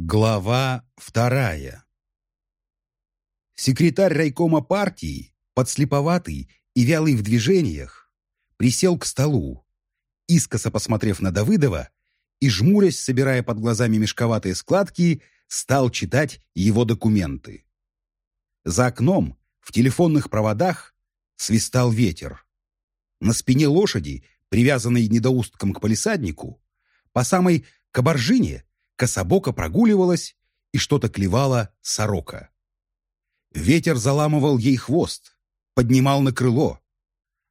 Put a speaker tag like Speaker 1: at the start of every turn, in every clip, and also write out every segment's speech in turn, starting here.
Speaker 1: Глава вторая Секретарь райкома партии, подслеповатый и вялый в движениях, присел к столу, искоса посмотрев на Давыдова и, жмурясь, собирая под глазами мешковатые складки, стал читать его документы. За окном, в телефонных проводах, свистал ветер. На спине лошади, привязанной недоустком к полисаднику, по самой кабаржине кособоко прогуливалась и что-то клевала сорока. Ветер заламывал ей хвост, поднимал на крыло.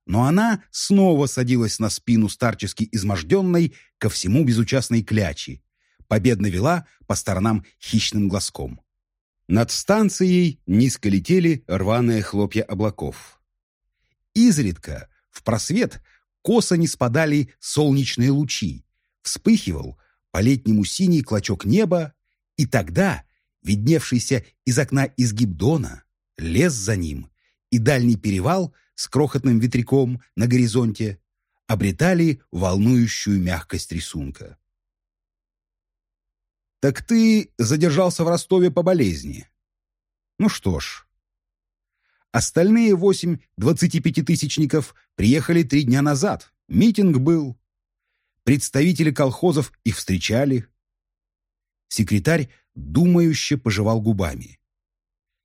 Speaker 1: Но она снова садилась на спину старчески изможденной, ко всему безучастной клячи, победно вела по сторонам хищным глазком. Над станцией низко летели рваные хлопья облаков. Изредка в просвет косо не спадали солнечные лучи, вспыхивал по-летнему синий клочок неба, и тогда видневшийся из окна изгиб Дона, лес за ним и дальний перевал с крохотным ветряком на горизонте обретали волнующую мягкость рисунка. «Так ты задержался в Ростове по болезни?» «Ну что ж». Остальные восемь двадцатипятитысячников приехали три дня назад. Митинг был. Представители колхозов их встречали. Секретарь думающе пожевал губами.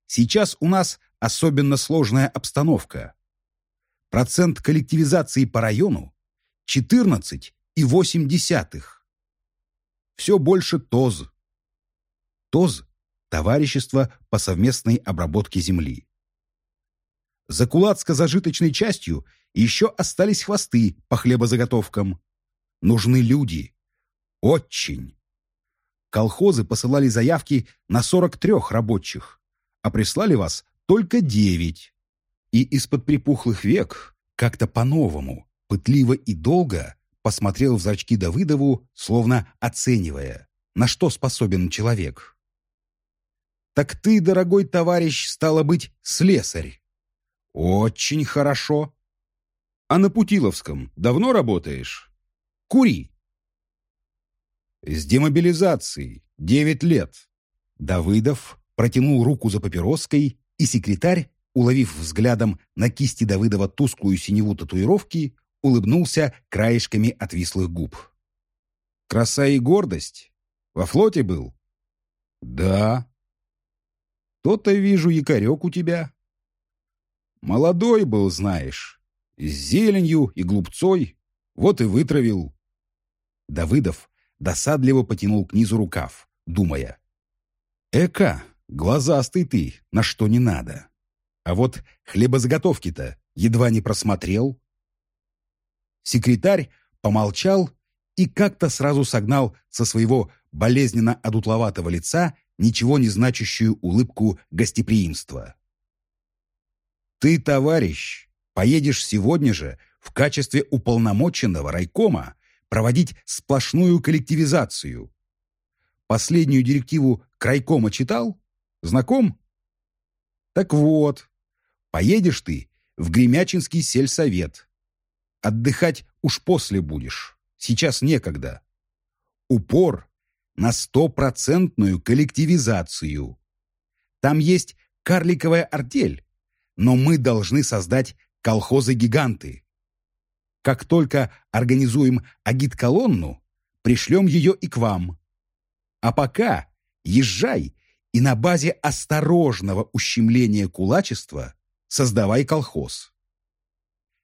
Speaker 1: Сейчас у нас особенно сложная обстановка. Процент коллективизации по району 14,8. Все больше ТОЗ. ТОЗ – товарищество по совместной обработке земли. За кулацко-зажиточной частью еще остались хвосты по хлебозаготовкам. Нужны люди. Очень. Колхозы посылали заявки на 43 рабочих, а прислали вас только 9. И из-под припухлых век, как-то по-новому, пытливо и долго посмотрел в зрачки Давыдову, словно оценивая, на что способен человек. «Так ты, дорогой товарищ, стало быть, слесарь». «Очень хорошо». «А на Путиловском давно работаешь?» «Кури». С демобилизацией девять лет. Давыдов протянул руку за папироской, и секретарь, уловив взглядом на кисти Давыдова тусклую синеву татуировки, улыбнулся краешками отвислых губ. «Краса и гордость? Во флоте был?» «Да». «То-то вижу якорек у тебя». «Молодой был, знаешь, с зеленью и глупцой, вот и вытравил». Давыдов досадливо потянул к низу рукав, думая. «Эка, глазастый ты, на что не надо. А вот хлебозаготовки-то едва не просмотрел». Секретарь помолчал и как-то сразу согнал со своего болезненно одутловатого лица ничего не значащую улыбку гостеприимства. «Ты, товарищ, поедешь сегодня же в качестве уполномоченного райкома проводить сплошную коллективизацию. Последнюю директиву крайкома читал? Знаком? Так вот, поедешь ты в Гремячинский сельсовет. Отдыхать уж после будешь. Сейчас некогда. Упор на стопроцентную коллективизацию. Там есть карликовая артель, но мы должны создать колхозы-гиганты. Как только организуем агит-колонну, пришлем ее и к вам. А пока езжай и на базе осторожного ущемления кулачества создавай колхоз.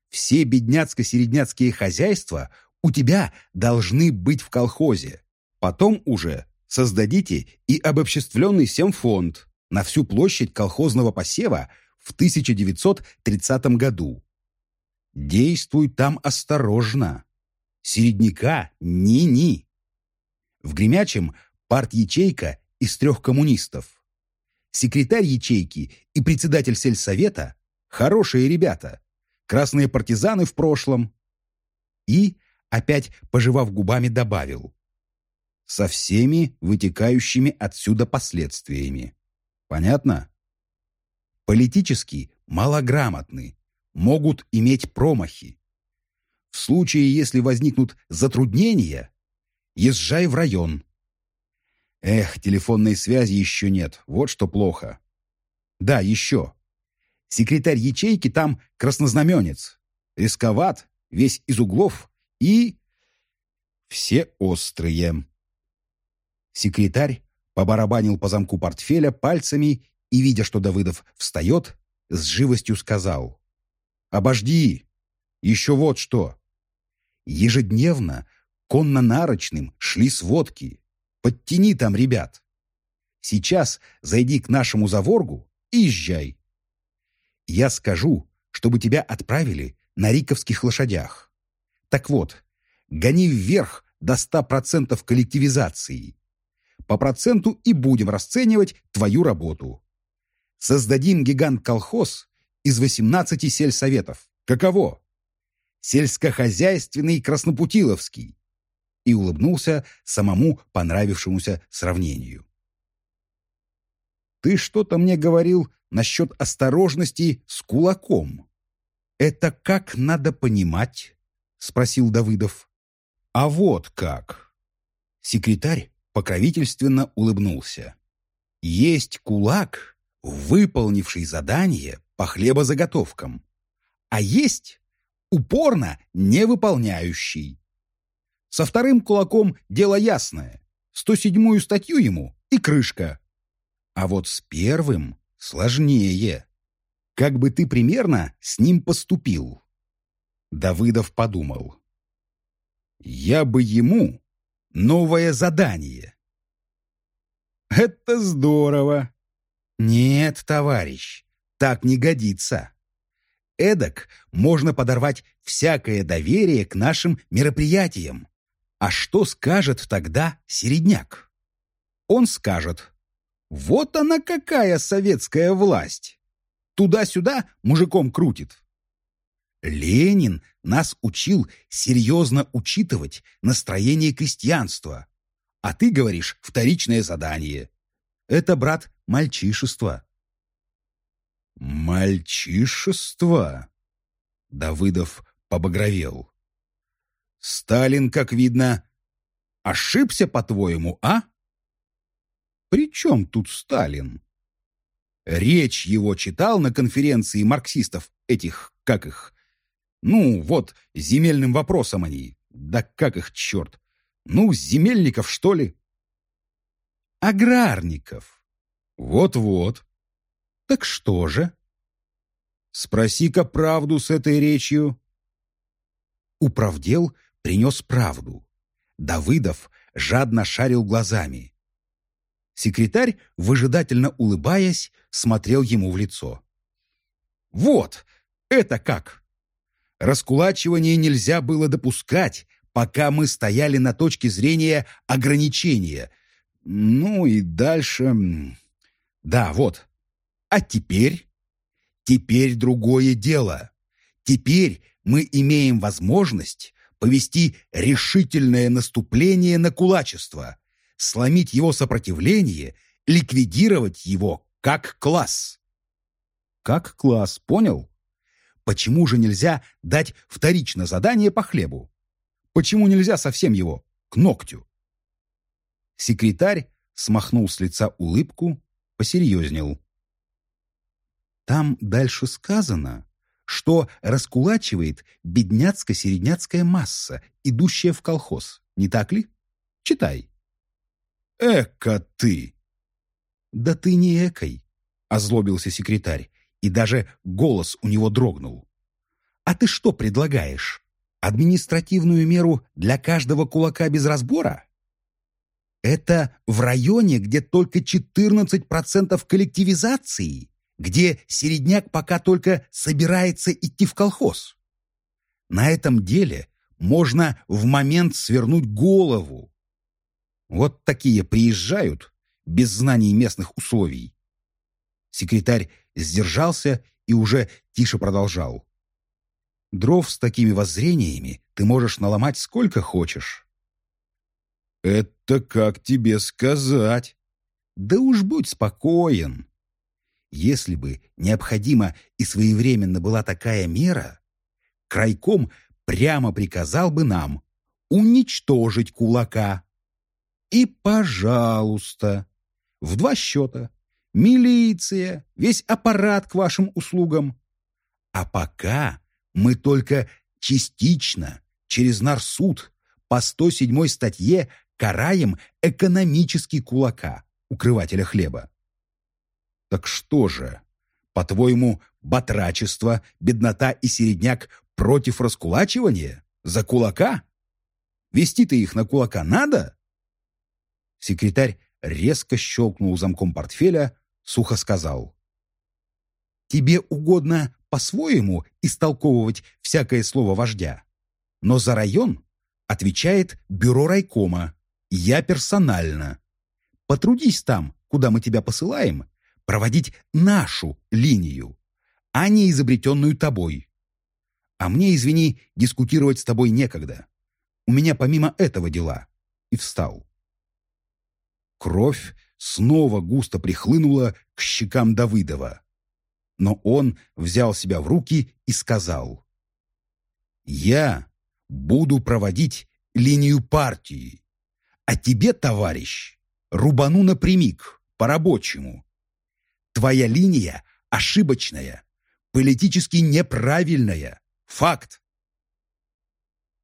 Speaker 1: Все бедняцко-середняцкие хозяйства у тебя должны быть в колхозе. Потом уже создадите и обобществленный семфонд на всю площадь колхозного посева в 1930 году. Действуй там осторожно. Середняка ни-ни. В Гремячем парт-ячейка из трех коммунистов. Секретарь ячейки и председатель сельсовета – хорошие ребята, красные партизаны в прошлом. И, опять пожевав губами, добавил – со всеми вытекающими отсюда последствиями. Понятно? Политически малограмотны, могут иметь промахи. В случае, если возникнут затруднения, езжай в район. Эх, телефонной связи еще нет, вот что плохо. Да, еще. Секретарь ячейки там краснознаменец. Рисковат, весь из углов и... Все острые. Секретарь побарабанил по замку портфеля пальцами и, видя, что Давыдов встает, с живостью сказал. «Обожди! Еще вот что!» Ежедневно конно-нарочным шли сводки. Подтяни там ребят. Сейчас зайди к нашему заворгу и езжай. Я скажу, чтобы тебя отправили на риковских лошадях. Так вот, гони вверх до ста процентов коллективизации. По проценту и будем расценивать твою работу. Создадим гигант-колхоз из 18 сельсоветов. Каково? Сельскохозяйственный Краснопутиловский. И улыбнулся самому понравившемуся сравнению. Ты что-то мне говорил насчет осторожности с кулаком. Это как надо понимать? Спросил Давыдов. А вот как. Секретарь покровительственно улыбнулся. Есть кулак, выполнивший задание по хлебозаготовкам, а есть упорно не выполняющий. Со вторым кулаком дело ясное. 107-ю статью ему и крышка. А вот с первым сложнее. Как бы ты примерно с ним поступил? Давыдов подумал. Я бы ему новое задание. Это здорово. Нет, товарищ, так не годится. Эдак можно подорвать всякое доверие к нашим мероприятиям. А что скажет тогда середняк? Он скажет, вот она какая советская власть. Туда-сюда мужиком крутит. Ленин нас учил серьезно учитывать настроение крестьянства. А ты говоришь вторичное задание. Это, брат, мальчишество. Мальчишество? Давыдов побагровел. Сталин, как видно, ошибся, по-твоему, а? При чем тут Сталин? Речь его читал на конференции марксистов этих, как их, ну, вот, земельным вопросом они. Да как их черт? Ну, земельников, что ли? Аграрников. Вот-вот. Так что же? Спроси-ка правду с этой речью. Управдел принес правду. Давыдов жадно шарил глазами. Секретарь, выжидательно улыбаясь, смотрел ему в лицо. «Вот! Это как!» Раскулачивание нельзя было допускать, пока мы стояли на точке зрения ограничения. Ну и дальше... Да, вот. А теперь? Теперь другое дело. Теперь мы имеем возможность повести решительное наступление на кулачество, сломить его сопротивление, ликвидировать его как класс. Как класс, понял? Почему же нельзя дать вторично задание по хлебу? Почему нельзя совсем его к ногтю? Секретарь смахнул с лица улыбку, посерьезнел. Там дальше сказано, что раскулачивает бедняцко-середняцкая масса, идущая в колхоз. Не так ли? Читай. Эка ты! Да ты не экой, озлобился секретарь и даже голос у него дрогнул. «А ты что предлагаешь? Административную меру для каждого кулака без разбора?» Это в районе, где только 14% коллективизации, где середняк пока только собирается идти в колхоз. На этом деле можно в момент свернуть голову. Вот такие приезжают без знаний местных условий. Секретарь сдержался и уже тише продолжал. «Дров с такими воззрениями ты можешь наломать сколько хочешь». «Это как тебе сказать?» «Да уж будь спокоен. Если бы необходима и своевременно была такая мера, крайком прямо приказал бы нам уничтожить кулака. И, пожалуйста, в два счета. Милиция, весь аппарат к вашим услугам. А пока мы только частично, через нарсуд, по 107 статье караем экономический кулака, укрывателя хлеба. Так что же, по-твоему, батрачество, беднота и середняк против раскулачивания? За кулака? Вести-то их на кулака надо? Секретарь резко щелкнул замком портфеля, сухо сказал. «Тебе угодно по-своему истолковывать всякое слово вождя, но за район отвечает бюро райкома, я персонально. Потрудись там, куда мы тебя посылаем, проводить нашу линию, а не изобретенную тобой. А мне, извини, дискутировать с тобой некогда. У меня помимо этого дела. И встал. Кровь снова густо прихлынула к щекам Давыдова. Но он взял себя в руки и сказал. «Я буду проводить линию партии, а тебе, товарищ, рубану напрямик, по-рабочему. Твоя линия ошибочная, политически неправильная. Факт.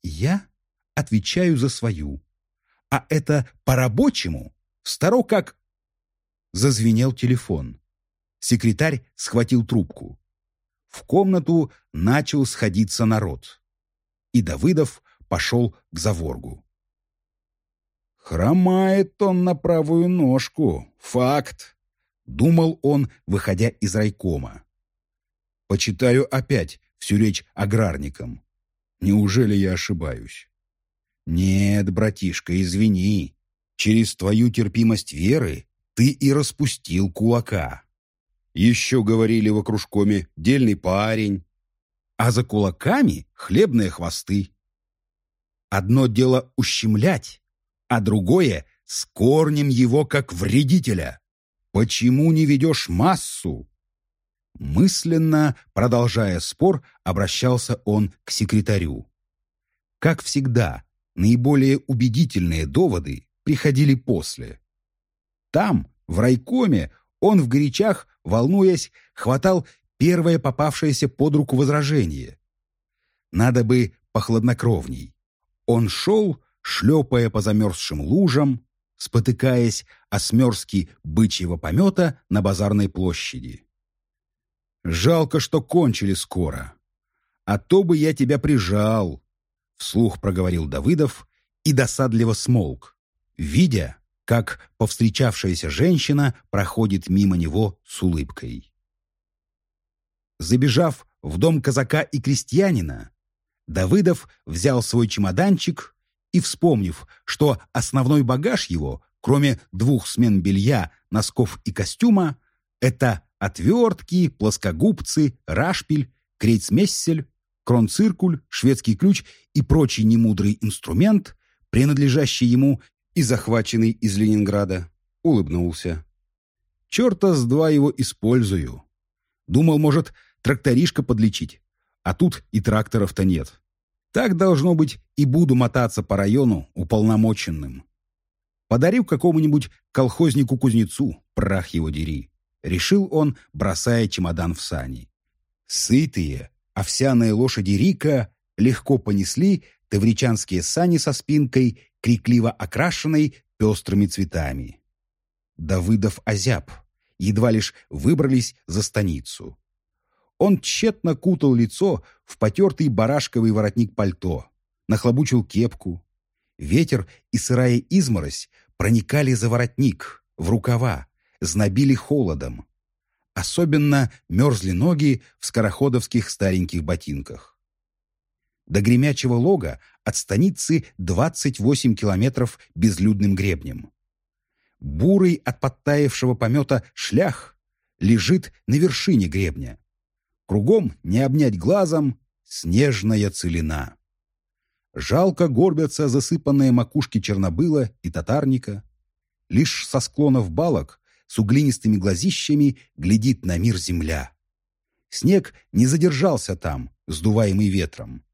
Speaker 1: Я отвечаю за свою. А это по-рабочему Старо как... Зазвенел телефон. Секретарь схватил трубку. В комнату начал сходиться народ. И Давыдов пошел к заворгу. «Хромает он на правую ножку. Факт!» — думал он, выходя из райкома. «Почитаю опять всю речь аграрникам. Неужели я ошибаюсь?» «Нет, братишка, извини. Через твою терпимость веры ты и распустил кулака. Еще говорили в окружкоме «дельный парень», а за кулаками хлебные хвосты. Одно дело ущемлять, а другое — с корнем его как вредителя. Почему не ведешь массу? Мысленно, продолжая спор, обращался он к секретарю. Как всегда, наиболее убедительные доводы приходили после. Там, в райкоме, он в горячах, волнуясь, хватал первое попавшееся под руку возражение. Надо бы похладнокровней. Он шел, шлепая по замерзшим лужам, спотыкаясь о смерзки бычьего помета на базарной площади. «Жалко, что кончили скоро. А то бы я тебя прижал», — вслух проговорил Давыдов и досадливо смолк видя, как повстречавшаяся женщина проходит мимо него с улыбкой. Забежав в дом казака и крестьянина, Давыдов взял свой чемоданчик и, вспомнив, что основной багаж его, кроме двух смен белья, носков и костюма, это отвертки, плоскогубцы, рашпиль, крейцмессель, кронциркуль, шведский ключ и прочий немудрый инструмент, принадлежащий ему и захваченный из Ленинграда, улыбнулся. «Черта с два его использую. Думал, может, тракторишка подлечить, а тут и тракторов-то нет. Так, должно быть, и буду мотаться по району уполномоченным. Подарю какому-нибудь колхознику-кузнецу, прах его дери», — решил он, бросая чемодан в сани. Сытые, овсяные лошади Рика легко понесли тавричанские сани со спинкой крикливо окрашенной пестрыми цветами. Давыдов озяб, едва лишь выбрались за станицу. Он тщетно кутал лицо в потертый барашковый воротник пальто, нахлобучил кепку. Ветер и сырая изморозь проникали за воротник, в рукава, знобили холодом. Особенно мерзли ноги в скороходовских стареньких ботинках. До Гремячего лога от станицы 28 километров безлюдным гребнем. Бурый от подтаявшего помета шлях лежит на вершине гребня. Кругом не обнять глазом снежная целина. Жалко горбятся засыпанные макушки чернобыла и татарника. Лишь со склонов балок с углинистыми глазищами глядит на мир земля. Снег не задержался там, сдуваемый ветром.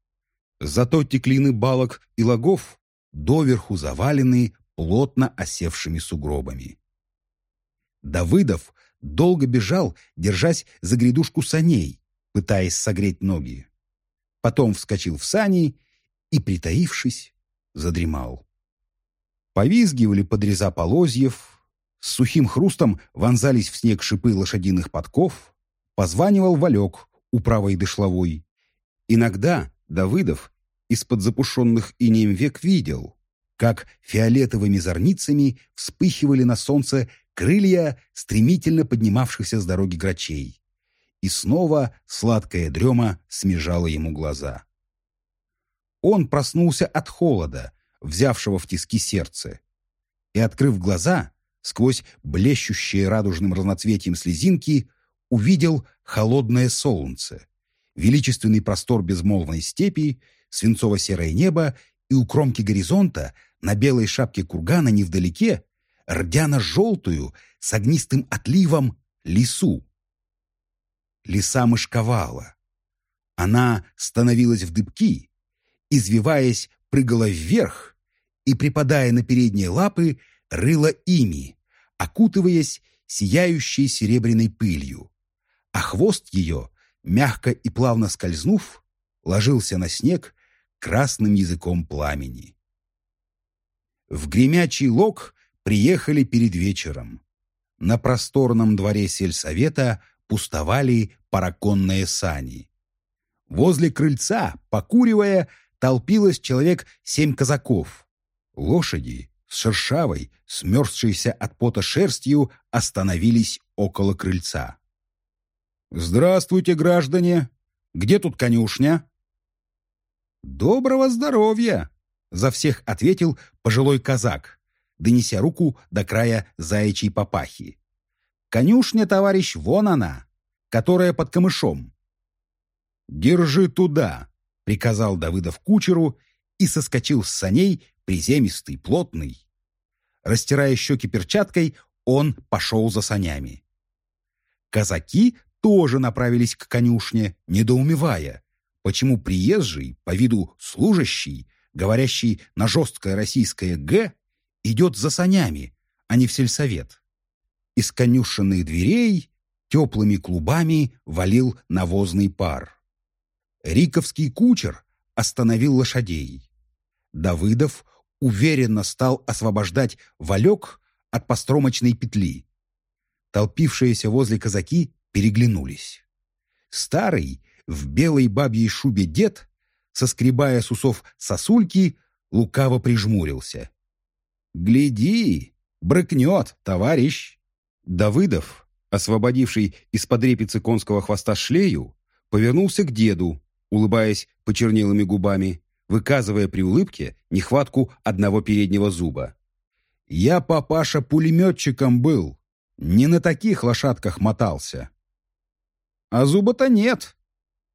Speaker 1: Зато теклины балок и лагов доверху завалены плотно осевшими сугробами. Давыдов долго бежал, держась за грядушку саней, пытаясь согреть ноги. Потом вскочил в сани и, притаившись, задремал. Повизгивали подреза полозьев, с сухим хрустом вонзались в снег шипы лошадиных подков, позванивал Валек у правой дышловой. Иногда Давыдов из-под запушенных инеем век видел, как фиолетовыми зорницами вспыхивали на солнце крылья стремительно поднимавшихся с дороги грачей. И снова сладкая дрема смежала ему глаза. Он проснулся от холода, взявшего в тиски сердце, и, открыв глаза, сквозь блещущие радужным разноцветием слезинки, увидел холодное солнце, величественный простор безмолвной степи, свинцово-серое небо и у кромки горизонта на белой шапке кургана невдалеке рдяно-желтую с огнистым отливом лису. Лиса мышковала. Она становилась в дыбки, извиваясь, прыгала вверх и, припадая на передние лапы, рыла ими, окутываясь сияющей серебряной пылью. А хвост ее, мягко и плавно скользнув, ложился на снег красным языком пламени. В гремячий лог приехали перед вечером. На просторном дворе сельсовета пустовали параконные сани. Возле крыльца, покуривая, толпилось человек семь казаков. Лошади с шершавой, смерзшейся от пота шерстью, остановились около крыльца. «Здравствуйте, граждане! Где тут конюшня?» «Доброго здоровья!» — за всех ответил пожилой казак, донеся руку до края заячьей папахи. «Конюшня, товарищ, вон она, которая под камышом». «Держи туда», — приказал Давыдов кучеру и соскочил с саней, приземистый, плотный. Растирая щеки перчаткой, он пошел за санями. Казаки тоже направились к конюшне, недоумевая, почему приезжий, по виду служащий, говорящий на жесткое российское «г», идет за санями, а не в сельсовет. Из конюшенных дверей теплыми клубами валил навозный пар. Риковский кучер остановил лошадей. Давыдов уверенно стал освобождать валек от постромочной петли. Толпившиеся возле казаки переглянулись. Старый, в белой бабьей шубе дед, соскребая с усов сосульки, лукаво прижмурился. «Гляди, брыкнет, товарищ!» Давыдов, освободивший из-под репицы конского хвоста шлею, повернулся к деду, улыбаясь почернелыми губами, выказывая при улыбке нехватку одного переднего зуба. «Я, папаша, пулеметчиком был, не на таких лошадках мотался». «А зуба-то нет.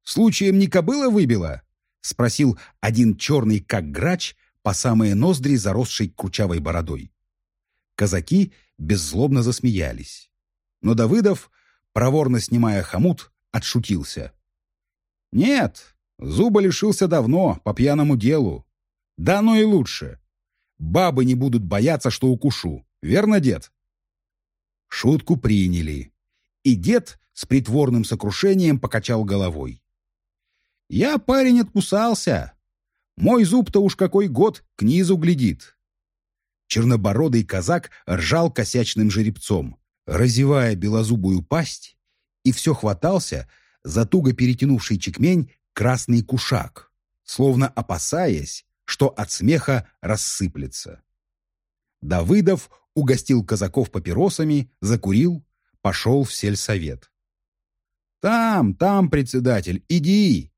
Speaker 1: Случаем не кобыла выбила?» — спросил один черный как грач по самые ноздри, заросшей кручавой бородой. Казаки беззлобно засмеялись. Но Давыдов, проворно снимая хомут, отшутился. «Нет, зуба лишился давно, по пьяному делу. Да оно и лучше. Бабы не будут бояться, что укушу. Верно, дед?» Шутку приняли. И дед с притворным сокрушением покачал головой. «Я, парень, откусался. Мой зуб-то уж какой год к низу глядит. Чернобородый казак ржал косячным жеребцом, разевая белозубую пасть, и все хватался за туго перетянувший чекмень красный кушак, словно опасаясь, что от смеха рассыплется. Давыдов угостил казаков папиросами, закурил, пошел в сельсовет. «Там, там, председатель, иди!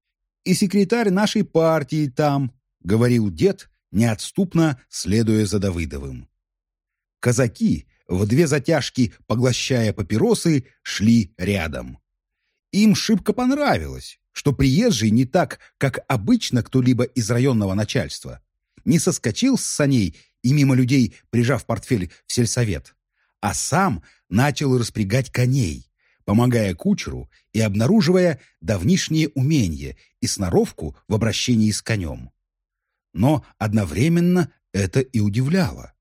Speaker 1: и секретарь нашей партии там», — говорил дед, неотступно следуя за Давыдовым. Казаки, в две затяжки поглощая папиросы, шли рядом. Им шибко понравилось, что приезжий не так, как обычно кто-либо из районного начальства, не соскочил с саней и мимо людей, прижав портфель в сельсовет, а сам начал распрягать коней, помогая кучеру и обнаруживая давнишние умения и сноровку в обращении с конем. Но одновременно это и удивляло.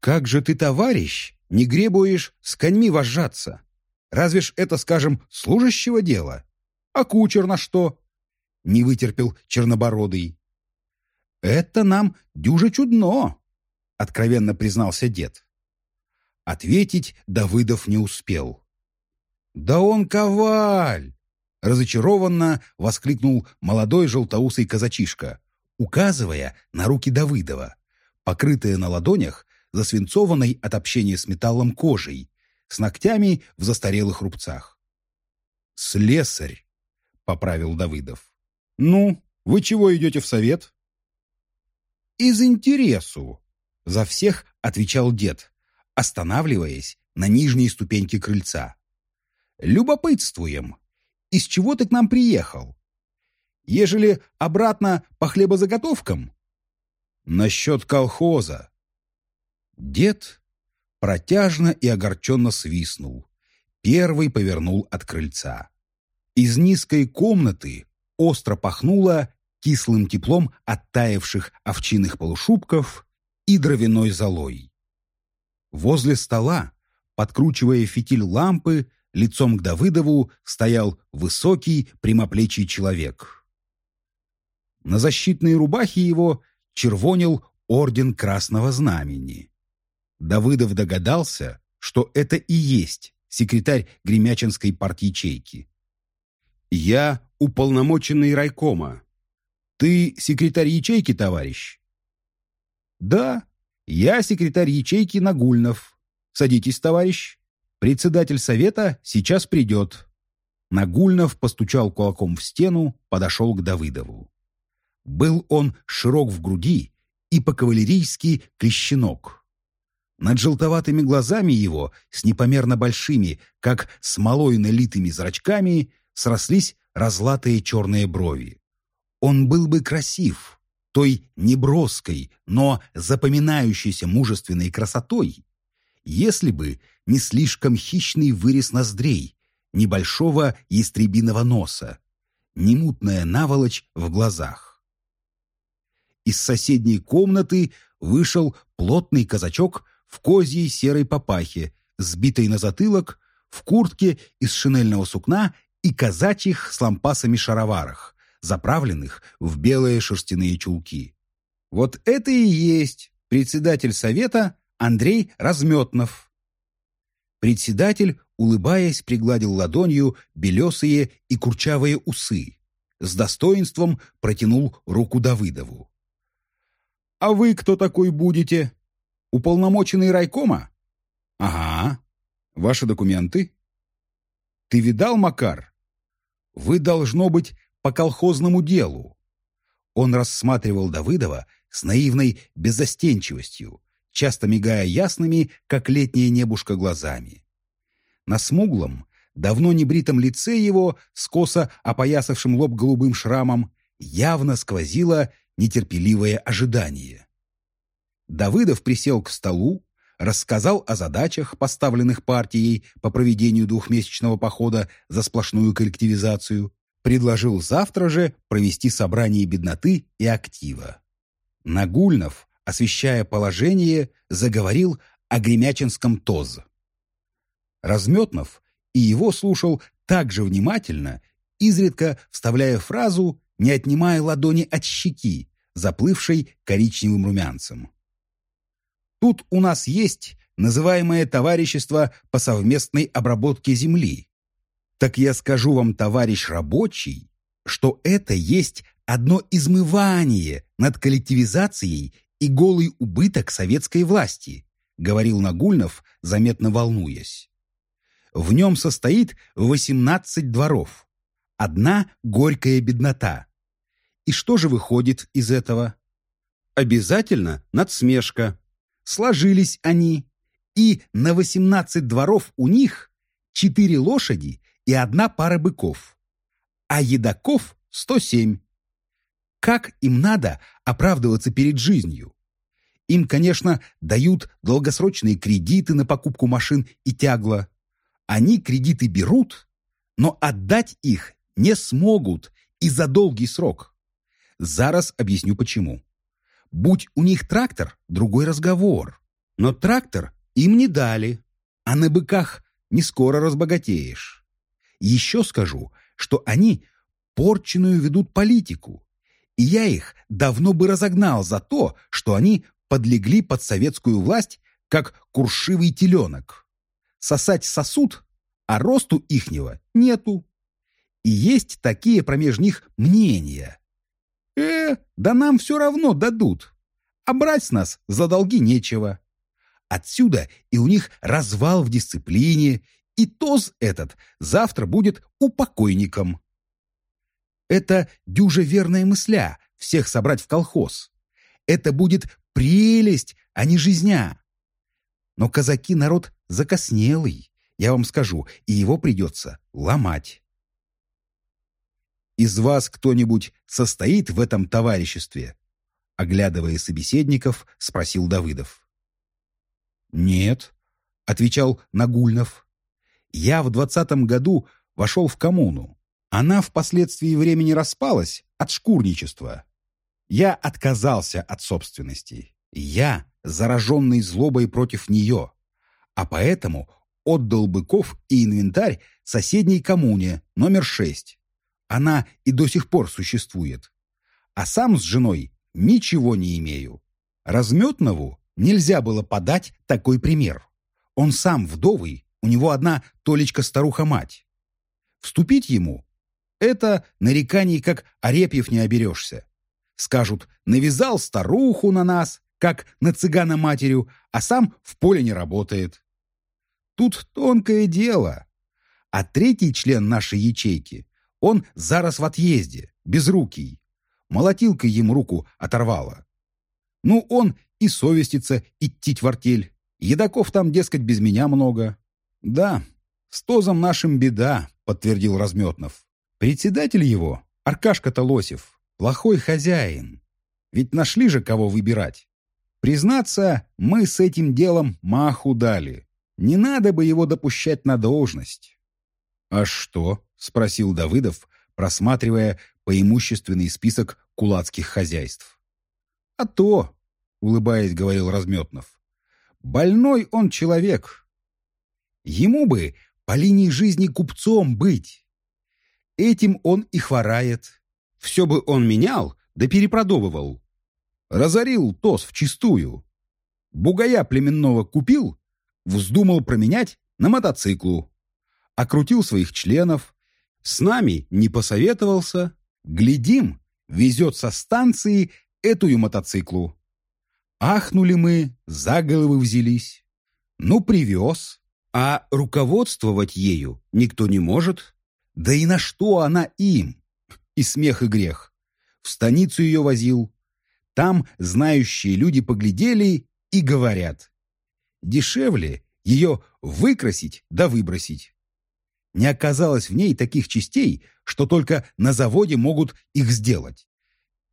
Speaker 1: Как же ты, товарищ, не гребуешь с коньми вожжаться? Разве ж это, скажем, служащего дела? А кучер на что? Не вытерпел Чернобородый. Это нам дюже чудно, откровенно признался дед. Ответить Давыдов не успел. «Да он коваль!» — разочарованно воскликнул молодой желтоусый казачишка, указывая на руки Давыдова, покрытые на ладонях засвинцованной от общения с металлом кожей, с ногтями в застарелых рубцах. «Слесарь», — поправил Давыдов. «Ну, вы чего идете в совет?» «Из интересу», — за всех отвечал дед, останавливаясь на нижней ступеньке крыльца. «Любопытствуем. Из чего ты к нам приехал? Ежели обратно по хлебозаготовкам?» «Насчет колхоза», Дед протяжно и огорченно свистнул. Первый повернул от крыльца. Из низкой комнаты остро пахнуло кислым теплом оттаивших овчиных полушубков и дровяной золой. Возле стола, подкручивая фитиль лампы, лицом к Давыдову стоял высокий прямоплечий человек. На защитной рубахе его червонил орден Красного Знамени. Давыдов догадался, что это и есть секретарь Гремячинской партячейки. «Я уполномоченный райкома. Ты секретарь ячейки, товарищ?» «Да, я секретарь ячейки Нагульнов. Садитесь, товарищ. Председатель совета сейчас придет». Нагульнов постучал кулаком в стену, подошел к Давыдову. Был он широк в груди и по-кавалерийски клещенок. Над желтоватыми глазами его, с непомерно большими, как смолой налитыми зрачками, срослись разлатые черные брови. Он был бы красив, той неброской, но запоминающейся мужественной красотой, если бы не слишком хищный вырез ноздрей, небольшого ястребиного носа, не мутная наволочь в глазах. Из соседней комнаты вышел плотный казачок в козьей серой папахе, сбитой на затылок, в куртке из шинельного сукна и казачьих с лампасами шароварах, заправленных в белые шерстяные чулки. Вот это и есть председатель совета Андрей Разметнов. Председатель, улыбаясь, пригладил ладонью белесые и курчавые усы. С достоинством протянул руку Давыдову. «А вы кто такой будете?» Уполномоченный райкома? Ага. Ваши документы? Ты видал, Макар? Вы должно быть по колхозному делу. Он рассматривал Давыдова с наивной беззастенчивостью, часто мигая ясными, как летняя небушка, глазами. На смуглом, давно небритом лице его, скосо опоясавшим лоб голубым шрамом, явно сквозило нетерпеливое ожидание. Давыдов присел к столу, рассказал о задачах, поставленных партией по проведению двухмесячного похода за сплошную коллективизацию, предложил завтра же провести собрание бедноты и актива. Нагульнов, освещая положение, заговорил о Гремячинском ТОЗ. Разметнов и его слушал так же внимательно, изредка вставляя фразу, не отнимая ладони от щеки, заплывшей коричневым румянцем. Тут у нас есть называемое товарищество по совместной обработке земли. Так я скажу вам, товарищ рабочий, что это есть одно измывание над коллективизацией и голый убыток советской власти, говорил Нагульнов, заметно волнуясь. В нем состоит 18 дворов. Одна горькая беднота. И что же выходит из этого? Обязательно надсмешка, Сложились они, и на восемнадцать дворов у них четыре лошади и одна пара быков, а сто семь. Как им надо оправдываться перед жизнью? Им, конечно, дают долгосрочные кредиты на покупку машин и тягла. Они кредиты берут, но отдать их не смогут и за долгий срок. Зараз объясню почему. Будь у них трактор, другой разговор. Но трактор им не дали, а на быках не скоро разбогатеешь. Еще скажу, что они порченную ведут политику, и я их давно бы разогнал за то, что они подлегли под советскую власть, как куршивый теленок. Сосать сосуд, а росту ихнего нету. И есть такие промеж них мнения. Э, да нам все равно дадут, а брать с нас за долги нечего. Отсюда и у них развал в дисциплине, и ТОЗ этот завтра будет упокойником. Это дюже верная мысля всех собрать в колхоз. Это будет прелесть, а не жизня. Но казаки народ закоснелый, я вам скажу, и его придется ломать. Из вас кто-нибудь состоит в этом товариществе? Оглядывая собеседников, спросил Давыдов. «Нет», — отвечал Нагульнов. «Я в двадцатом году вошел в коммуну. Она впоследствии времени распалась от шкурничества. Я отказался от собственности. Я зараженный злобой против нее, а поэтому отдал быков и инвентарь соседней коммуне номер шесть. Она и до сих пор существует. А сам с женой ничего не имею. Разметнову нельзя было подать такой пример. Он сам вдовый, у него одна толечка старуха-мать. Вступить ему — это нареканий, как Арепьев не оберешься. Скажут, навязал старуху на нас, как на цыгана-матерю, а сам в поле не работает. Тут тонкое дело. А третий член нашей ячейки, он зараз в отъезде, безрукий. Молотилкой ему руку оторвало. Ну, он и совестится идти в артель. Едаков там, дескать, без меня много. Да, с тозом нашим беда, подтвердил Разметнов. Председатель его, Аркашка Толосев, плохой хозяин. Ведь нашли же, кого выбирать. Признаться, мы с этим делом маху дали. Не надо бы его допущать на должность. «А что?» — спросил Давыдов, просматривая поимущественный список кулацких хозяйств. «А то!» — улыбаясь, говорил Разметнов. «Больной он человек. Ему бы по линии жизни купцом быть. Этим он и хворает. Все бы он менял, да перепродовывал. Разорил ТОС вчистую. Бугая племенного купил, вздумал променять на мотоциклу. Окрутил своих членов, с нами не посоветовался. Глядим, везет со станции эту мотоциклу. Ахнули мы, за головы взялись. Ну, привез. А руководствовать ею никто не может. Да и на что она им? И смех, и грех. В станицу ее возил, там знающие люди поглядели и говорят. Дешевле ее выкрасить да выбросить. Не оказалось в ней таких частей, что только на заводе могут их сделать.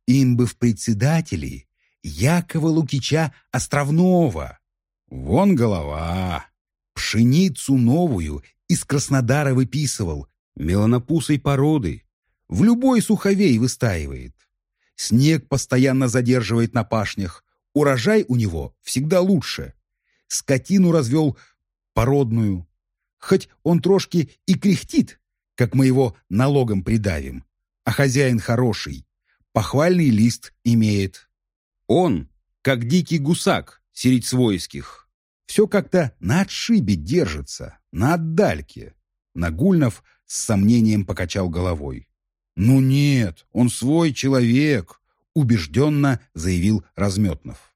Speaker 1: Им бы в председатели Якова Лукича Островного. Вон голова. Пшеницу новую из Краснодара выписывал, меланопусой породы. В любой суховей выстаивает. Снег постоянно задерживает на пашнях. Урожай у него всегда лучше. Скотину развел породную. Хоть он трошки и кряхтит, как мы его налогом придавим. А хозяин хороший. Похвальный лист имеет. Он, как дикий гусак, средь свойских. Все как-то на отшибе держится, на отдальке. Нагульнов с сомнением покачал головой. «Ну нет, он свой человек», — убежденно заявил Разметнов.